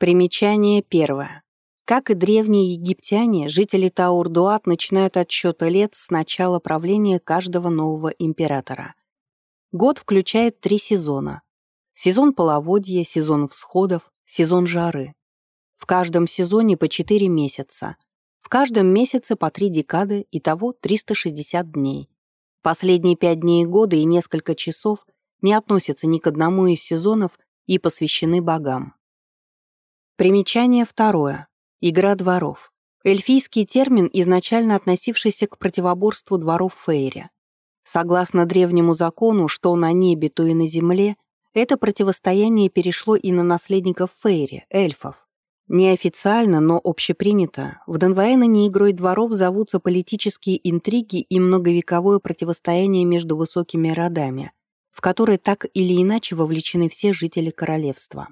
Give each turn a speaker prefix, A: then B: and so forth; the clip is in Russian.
A: Примечание первое. Как и древние египтяне, жители Таур-Дуат начинают отсчет лет с начала правления каждого нового императора. Год включает три сезона. Сезон половодья, сезон всходов, сезон жары. В каждом сезоне по 4 месяца. В каждом месяце по 3 декады, итого 360 дней. Последние 5 дней года и несколько часов не относятся ни к одному из сезонов и посвящены богам. Примечание второе. Игра дворов. Эльфийский термин, изначально относившийся к противоборству дворов Фейри. Согласно древнему закону, что на небе, то и на земле, это противостояние перешло и на наследников Фейри, эльфов. Неофициально, но общепринято, в Донваэноне игрой дворов зовутся политические интриги и многовековое противостояние между высокими родами, в которые так или иначе вовлечены все жители королевства.